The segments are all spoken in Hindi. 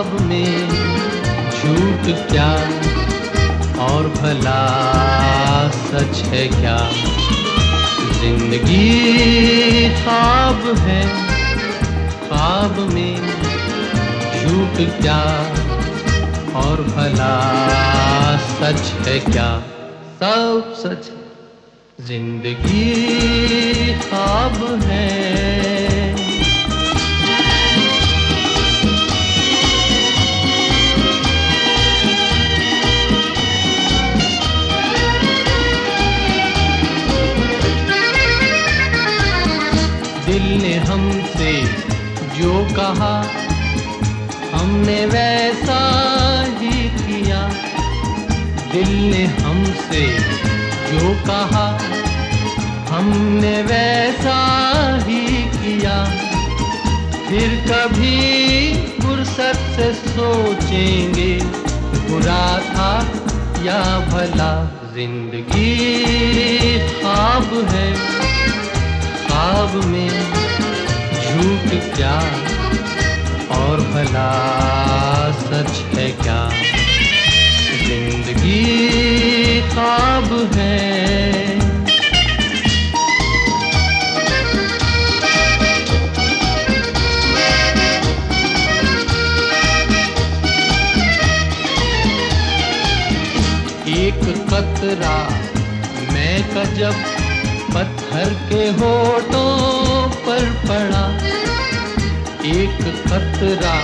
ख्वाब में झूठ क्या? और भला सच है क्या? ज़िंदगी ख्वाब है, ख्वाब में झूठ क्या? और भला सच है क्या? सब सच ज़िंदगी ख्वाब है दिल ने हमसे जो कहा, हमने वैसा ही किया। दिल ने हमसे जो कहा, हमने वैसा ही किया। फिर कभी फुर्सत से सोचेंगे, बुरा था या भला, ज़िंदगी ख्वाब है। ख्वाब में झूठ क्या और भला सच है क्या? ज़िंदगी ख्वाब है। एक कतरा मैं कजब पत्थर के होठों पर पड़ा एक खतरा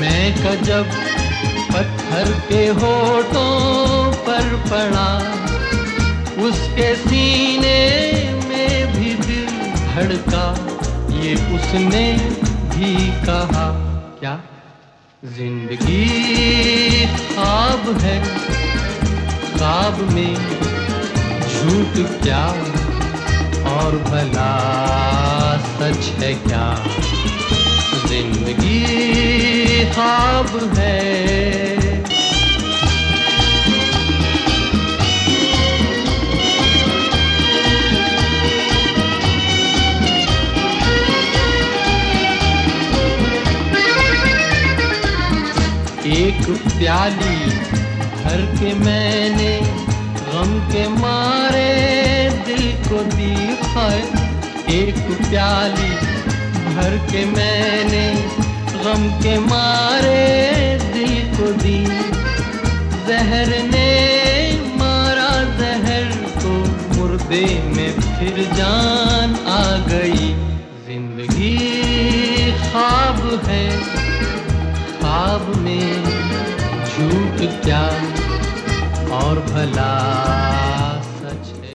मैं कजब पत्थर के होठों पर पड़ा। उसके सीने में भी दिल धड़का, ये उसने भी कहा। क्या? ज़िंदगी ख्वाब है, ख्वाब में झूठ क्या और भला सच है क्या? ज़िंदगी ख्वाब है। एक प्याली भर के मैंने भर के मैंने गम के मारे दिल को दी। जहर ने मारा जहर को, मुर्दे में फिर जान आ गई। ज़िंदगी ख्वाब है, ख्वाब में झूठ क्या और भला।